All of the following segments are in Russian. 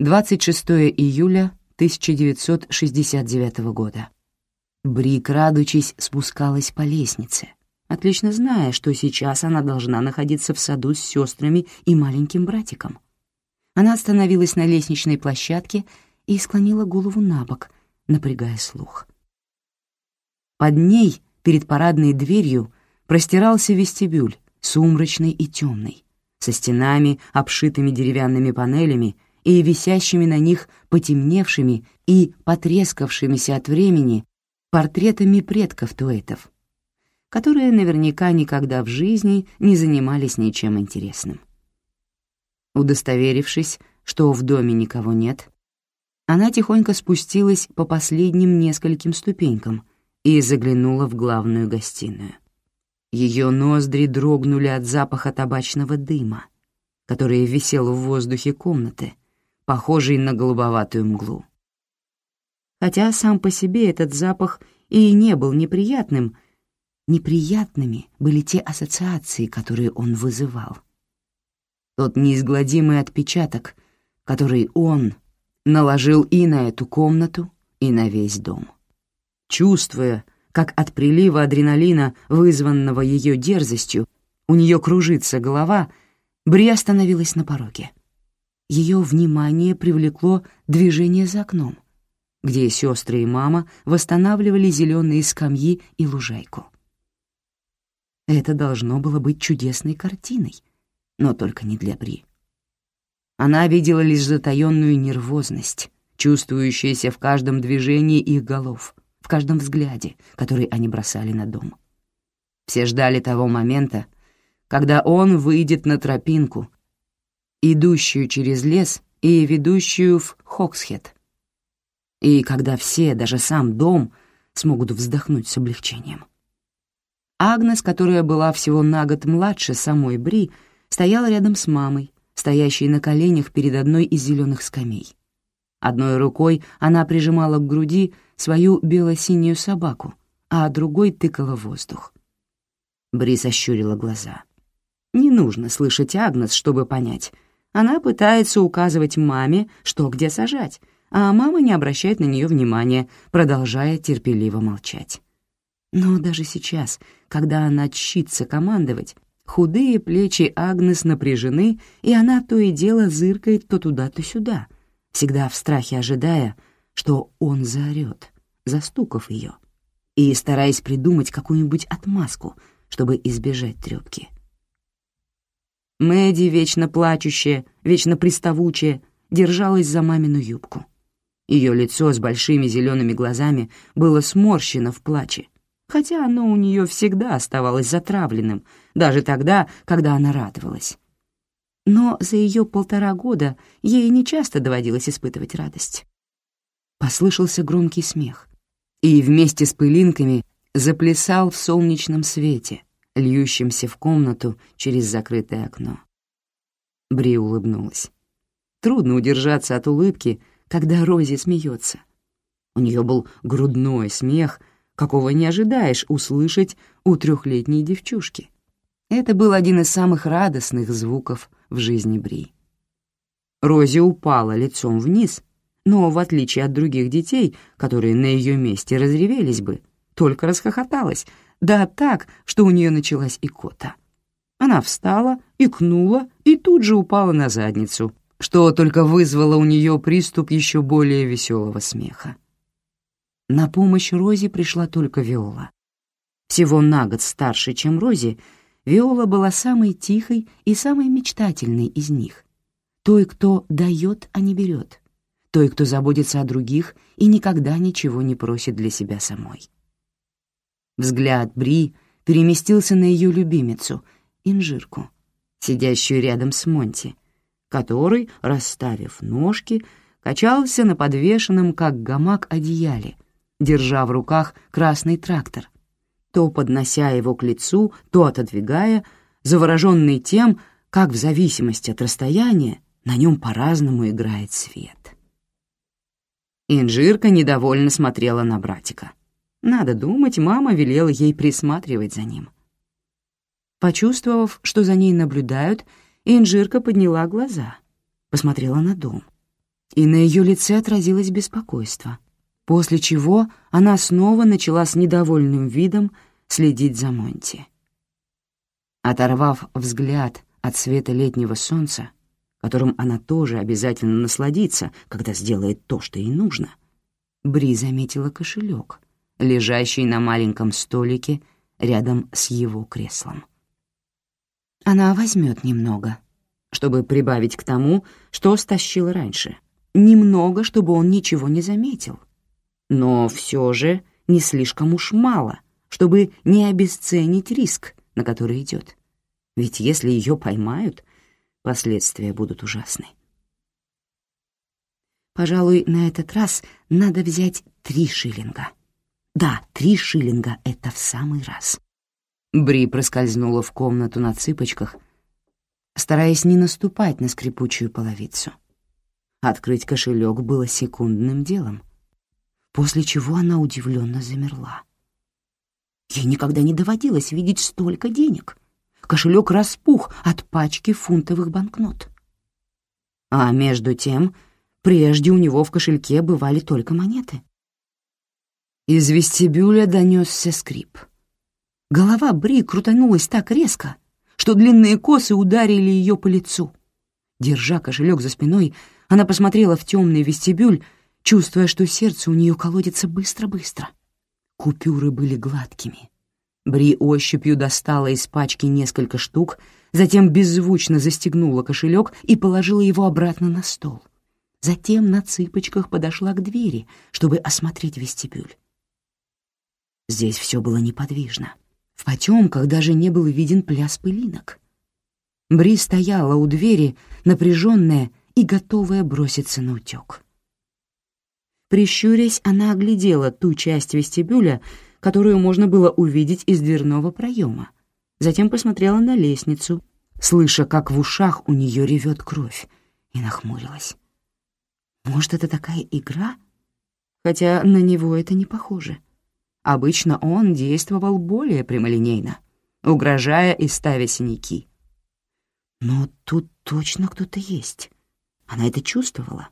26 июля 1969 года. Бри, крадучись, спускалась по лестнице, отлично зная, что сейчас она должна находиться в саду с сестрами и маленьким братиком. Она остановилась на лестничной площадке и склонила голову на бок, напрягая слух. Под ней, перед парадной дверью, простирался вестибюль, сумрачный и темный, со стенами, обшитыми деревянными панелями и висящими на них потемневшими и потрескавшимися от времени портретами предков Туэйтов, которые наверняка никогда в жизни не занимались ничем интересным. Удостоверившись, что в доме никого нет, она тихонько спустилась по последним нескольким ступенькам и заглянула в главную гостиную. Ее ноздри дрогнули от запаха табачного дыма, который висел в воздухе комнаты, похожий на голубоватую мглу. Хотя сам по себе этот запах и не был неприятным, неприятными были те ассоциации, которые он вызывал. Тот неизгладимый отпечаток, который он наложил и на эту комнату, и на весь дом. Чувствуя, как от прилива адреналина, вызванного ее дерзостью, у нее кружится голова, Бри остановилась на пороге. Ее внимание привлекло движение за окном, где сестры и мама восстанавливали зеленые скамьи и лужайку. Это должно было быть чудесной картиной, но только не для Бри. Она видела лишь затаённую нервозность, чувствующуюся в каждом движении их голов — в каждом взгляде, который они бросали на дом. Все ждали того момента, когда он выйдет на тропинку, идущую через лес и ведущую в Хоксхед, и когда все, даже сам дом, смогут вздохнуть с облегчением. Агнес, которая была всего на год младше самой Бри, стояла рядом с мамой, стоящей на коленях перед одной из зеленых скамей. Одной рукой она прижимала к груди свою бело-синюю собаку, а другой тыкала воздух. Брис ощурила глаза. Не нужно слышать Агнес, чтобы понять. Она пытается указывать маме, что где сажать, а мама не обращает на нее внимания, продолжая терпеливо молчать. Но даже сейчас, когда она чится командовать, худые плечи Агнес напряжены, и она то и дело зыркает то туда, то сюда, всегда в страхе ожидая, что он заорет, застукав ее, и стараясь придумать какую-нибудь отмазку, чтобы избежать трёпки. Мэдди, вечно плачущая, вечно приставучая, держалась за мамину юбку. Ее лицо с большими зелеными глазами было сморщено в плаче, хотя оно у нее всегда оставалось затравленным, даже тогда, когда она радовалась. Но за ее полтора года ей нечасто доводилось испытывать радость. Послышался громкий смех, и вместе с пылинками заплясал в солнечном свете, льющемся в комнату через закрытое окно. Бри улыбнулась. Трудно удержаться от улыбки, когда Рози смеется. У нее был грудной смех, какого не ожидаешь услышать у трехлетней девчушки. Это был один из самых радостных звуков в жизни Бри. Рози упала лицом вниз но, в отличие от других детей, которые на ее месте разревелись бы, только расхохоталась, да так, что у нее началась икота. Она встала, икнула и тут же упала на задницу, что только вызвало у нее приступ еще более веселого смеха. На помощь Розе пришла только Виола. Всего на год старше, чем Рози, Виола была самой тихой и самой мечтательной из них, той, кто дает, а не берет, той, кто заботится о других и никогда ничего не просит для себя самой. Взгляд Бри переместился на ее любимицу, инжирку, сидящую рядом с Монти, который, расставив ножки, качался на подвешенном, как гамак, одеяле, держа в руках красный трактор, то поднося его к лицу, то отодвигая, завороженный тем, как в зависимости от расстояния на нем по-разному играет свет. Инжирка недовольно смотрела на братика. Надо думать, мама велела ей присматривать за ним. Почувствовав, что за ней наблюдают, Инжирка подняла глаза, посмотрела на дом и на ее лице отразилось беспокойство, после чего она снова начала с недовольным видом следить за Монти. Оторвав взгляд от света летнего солнца, которым она тоже обязательно насладится, когда сделает то, что ей нужно, Бри заметила кошелек, лежащий на маленьком столике рядом с его креслом. Она возьмет немного, чтобы прибавить к тому, что стащила раньше. Немного, чтобы он ничего не заметил. Но все же не слишком уж мало, чтобы не обесценить риск, на который идет. Ведь если ее поймают, последствия будут ужасны. Пожалуй, на этот раз надо взять три шиллинга. Да, три шиллинга — это в самый раз. Бри проскользнула в комнату на цыпочках, стараясь не наступать на скрипучую половицу. Открыть кошелек было секундным делом, после чего она удивленно замерла. Ей никогда не доводилось видеть столько денег. Кошелек распух от пачки фунтовых банкнот. А между тем, прежде у него в кошельке бывали только монеты. Из вестибюля донесся скрип. Голова Бри крутанулась так резко, что длинные косы ударили ее по лицу. Держа кошелек за спиной, она посмотрела в темный вестибюль, чувствуя, что сердце у нее колодится быстро-быстро. Купюры были гладкими. Бри ощупью достала из пачки несколько штук, затем беззвучно застегнула кошелек и положила его обратно на стол. Затем на цыпочках подошла к двери, чтобы осмотреть вестибюль. Здесь все было неподвижно. В потемках даже не был виден пляс пылинок. Бри стояла у двери, напряженная и готовая броситься на утек. Прищурясь, она оглядела ту часть вестибюля, которую можно было увидеть из дверного проема. Затем посмотрела на лестницу, слыша, как в ушах у нее ревет кровь, и нахмурилась. Может, это такая игра? Хотя на него это не похоже. Обычно он действовал более прямолинейно, угрожая и ставя синяки. Но тут точно кто-то есть. Она это чувствовала.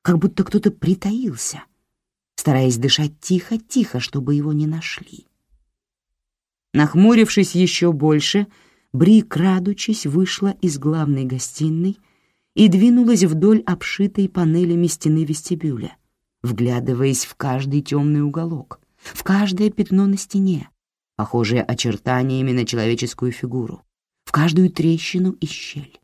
Как будто кто-то притаился, стараясь дышать тихо-тихо, чтобы его не нашли. Нахмурившись еще больше, Бри, крадучись, вышла из главной гостиной и двинулась вдоль обшитой панелями стены вестибюля, вглядываясь в каждый темный уголок, в каждое пятно на стене, похожее очертаниями на человеческую фигуру, в каждую трещину и щель.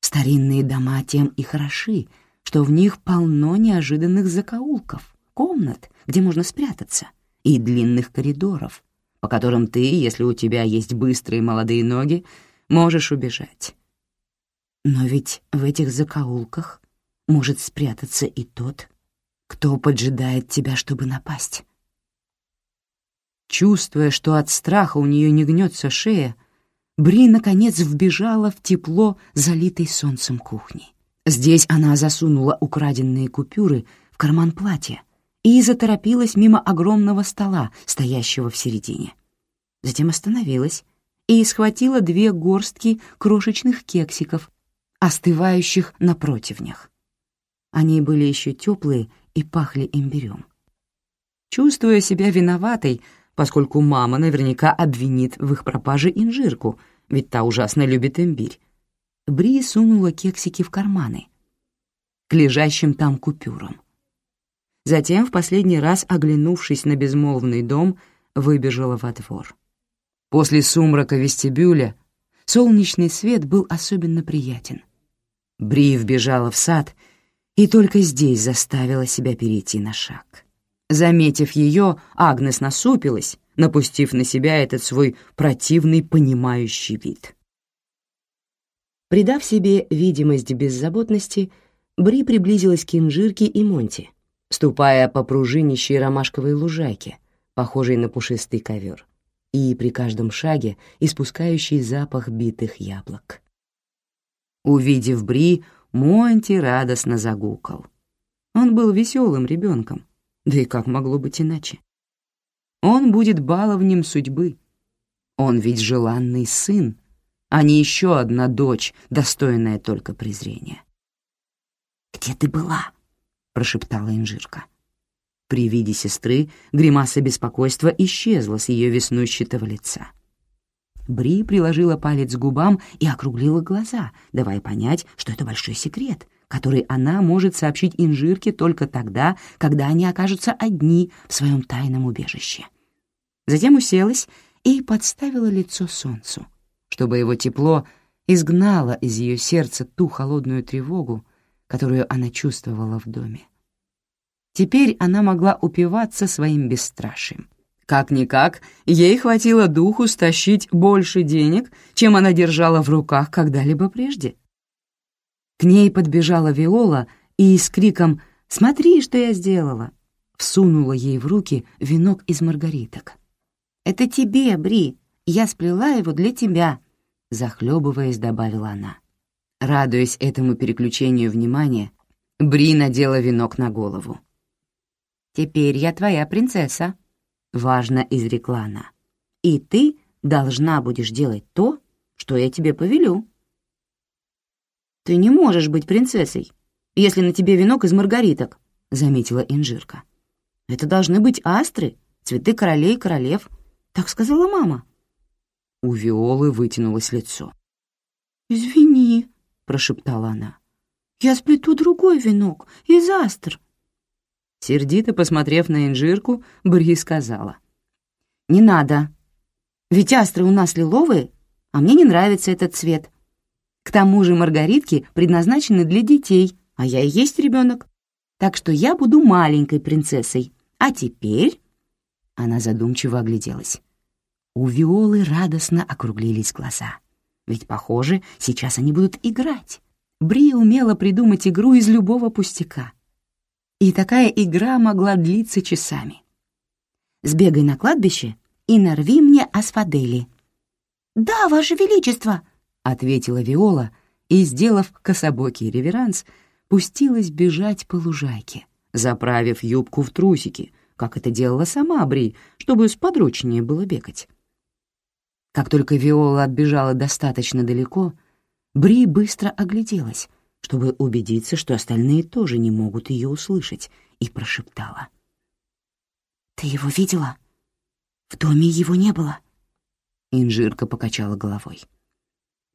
Старинные дома тем и хороши, что в них полно неожиданных закоулков, комнат, где можно спрятаться, и длинных коридоров, по которым ты, если у тебя есть быстрые молодые ноги, можешь убежать. Но ведь в этих закоулках может спрятаться и тот, кто поджидает тебя, чтобы напасть. Чувствуя, что от страха у нее не гнется шея, Бри, наконец, вбежала в тепло, залитой солнцем кухни. Здесь она засунула украденные купюры в карман платья и заторопилась мимо огромного стола, стоящего в середине. Затем остановилась и схватила две горстки крошечных кексиков, остывающих на противнях. Они были еще теплые и пахли имбирем. Чувствуя себя виноватой, поскольку мама наверняка обвинит в их пропаже инжирку, ведь та ужасно любит имбирь, Бри сунула кексики в карманы, к лежащим там купюрам. Затем, в последний раз оглянувшись на безмолвный дом, выбежала во двор. После сумрака вестибюля солнечный свет был особенно приятен. Бри вбежала в сад и только здесь заставила себя перейти на шаг. Заметив ее, Агнес насупилась, напустив на себя этот свой противный понимающий вид. Придав себе видимость беззаботности, Бри приблизилась к Инжирке и Монти, ступая по пружинищей ромашковой лужайке, похожей на пушистый ковер, и при каждом шаге испускающий запах битых яблок. Увидев Бри, Монти радостно загукал. Он был веселым ребенком, да и как могло быть иначе? Он будет баловнем судьбы. Он ведь желанный сын, а не еще одна дочь, достойная только презрения. «Где ты была?» — прошептала Инжирка. При виде сестры гримаса беспокойства исчезла с ее веснущатого лица. Бри приложила палец к губам и округлила глаза, давая понять, что это большой секрет, который она может сообщить Инжирке только тогда, когда они окажутся одни в своем тайном убежище. Затем уселась и подставила лицо солнцу, чтобы его тепло изгнало из ее сердца ту холодную тревогу, которую она чувствовала в доме. Теперь она могла упиваться своим бесстрашием. Как-никак, ей хватило духу стащить больше денег, чем она держала в руках когда-либо прежде. К ней подбежала Виола и с криком «Смотри, что я сделала!» всунула ей в руки венок из маргариток. «Это тебе, Бри, я сплела его для тебя», — захлебываясь, добавила она. Радуясь этому переключению внимания, Бри надела венок на голову. «Теперь я твоя принцесса», — важно изрекла она. «И ты должна будешь делать то, что я тебе повелю». «Ты не можешь быть принцессой, если на тебе венок из маргариток», — заметила Инжирка. «Это должны быть астры, цветы королей и королев», — так сказала мама. У Виолы вытянулось лицо. «Извини», — прошептала она. «Я сплету другой венок из астр». Сердито посмотрев на инжирку, Бри сказала. «Не надо. Ведь астры у нас лиловые, а мне не нравится этот цвет. К тому же маргаритки предназначены для детей, а я и есть ребенок. Так что я буду маленькой принцессой. А теперь...» Она задумчиво огляделась. У Виолы радостно округлились глаза. Ведь, похоже, сейчас они будут играть. Бри умела придумать игру из любого пустяка — и такая игра могла длиться часами. «Сбегай на кладбище и нарви мне асфадели». «Да, Ваше Величество», — ответила Виола и, сделав кособокий реверанс, пустилась бежать по лужайке, заправив юбку в трусики, как это делала сама Бри, чтобы сподручнее было бегать. Как только Виола отбежала достаточно далеко, Бри быстро огляделась — чтобы убедиться, что остальные тоже не могут ее услышать, и прошептала. «Ты его видела? В доме его не было». Инжирка покачала головой.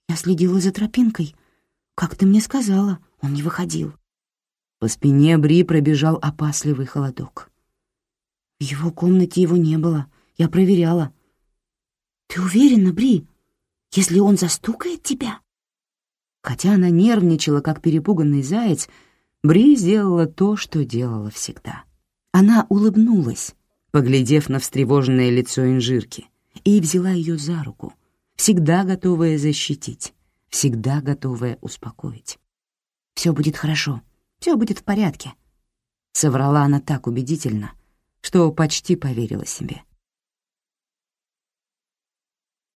«Я следила за тропинкой. Как ты мне сказала, он не выходил». По спине Бри пробежал опасливый холодок. В его комнате его не было. Я проверяла. «Ты уверена, Бри? Если он застукает тебя?» Хотя она нервничала, как перепуганный заяц, Бри сделала то, что делала всегда. Она улыбнулась, поглядев на встревоженное лицо инжирки, и взяла ее за руку, всегда готовая защитить, всегда готовая успокоить. «Все будет хорошо, все будет в порядке», — соврала она так убедительно, что почти поверила себе.